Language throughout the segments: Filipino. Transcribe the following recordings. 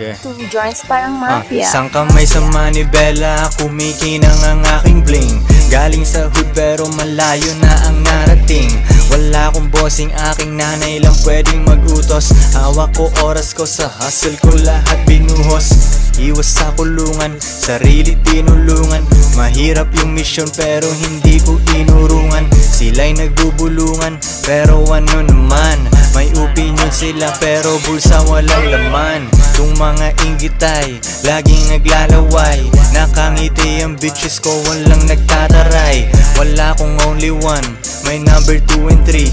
Yeah. Two joints parang Ah, mafia. Isang kamay sa manibela, kumikinang ang aking bling. Galing sa hood pero malayo na ang narating. Wala akong bossing, aking nanay lang pwedeng magutos. Hawak ko oras ko sa hustle ko lahat binuhos. Iwas sa kulungan, sarili tinulungan. Mahirap yung mission pero hindi ko inurungan Sila'y nagbubulungan pero ano naman? May opinion sila pero bulsa walang laman. Tung mga inggitay, laging naglalaway. Nakangiti ang bitches ko, walang nagtataray. Wala akong only one, may number 2 and 3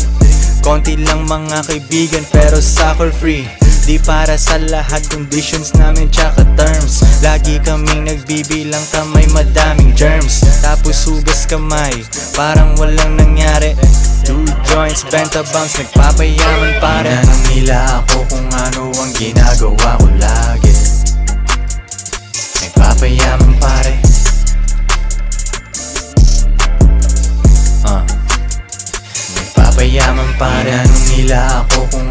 Konti lang mga kaibigan pero soccer free Di para sa lahat conditions namin tsaka terms. Lagi kaming nagbibilang kamay madaming germs. Tapos hugas kamay parang walang nangyari. Two joints, benta bangs, nagpapayaman pare. Tinanong nila ako kung ano ang ginagawa ko lagi. Nagpapayaman pare. Ah. Nagpapayaman pare. Tinanong nila ako kung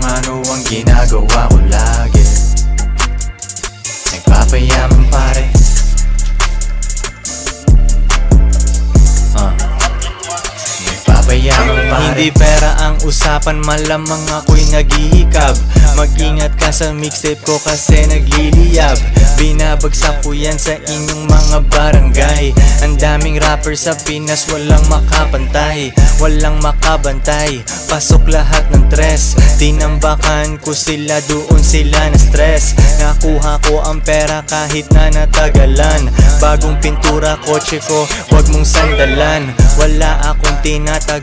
ginagawa ko lagi. Nagpapayaman Nagpapayaman pare Hindi pera ang usapan malamang ako'y naghihikab. Mag-ingat ka sa mixtape ko kasi nagliliyab. Binabagsak ko yan sa inyong mga barangay. Ang daming rapper sa Pinas walang makapantay. Walang makabantay. Pasok lahat ng tres. Tinambakan ko sila doon sila na stress Nakuha ko ang pera kahit na natagalan. Bagong pintura kotse ko wag mong sandalan. Wala akong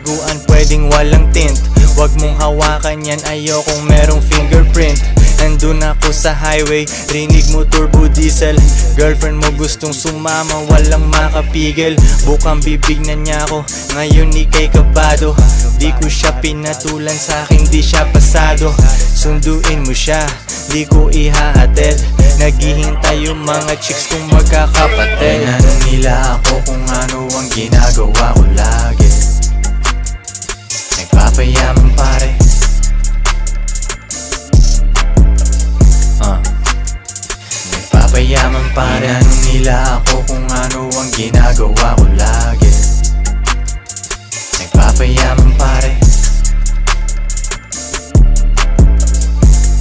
tinataguan pwedeng walang tint. Wag mong hawakan yan ayokong merong fingerprint. Nandun ako sa highway, rinig mo turbo diesel. Girlfriend mo gustong sumama, walang makapigil. Bukang bibig na niya ako, ngayon ikay kabado. Di ko siya pinatulan sa akin, di siya pasado. Sunduin mo siya, di ko ihahatid. Naghihintay yung mga chicks kong magkakapatid. Tinanong nila ako kung ano ang ginagawa ko lagi Hinihila ako kung ano ang ginagawa ko lagi. Nagpapayaman pare.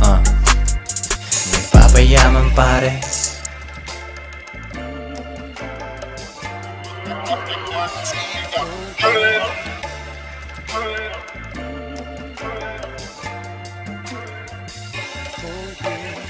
Ah. Uh. Nagpapayaman pare. Forget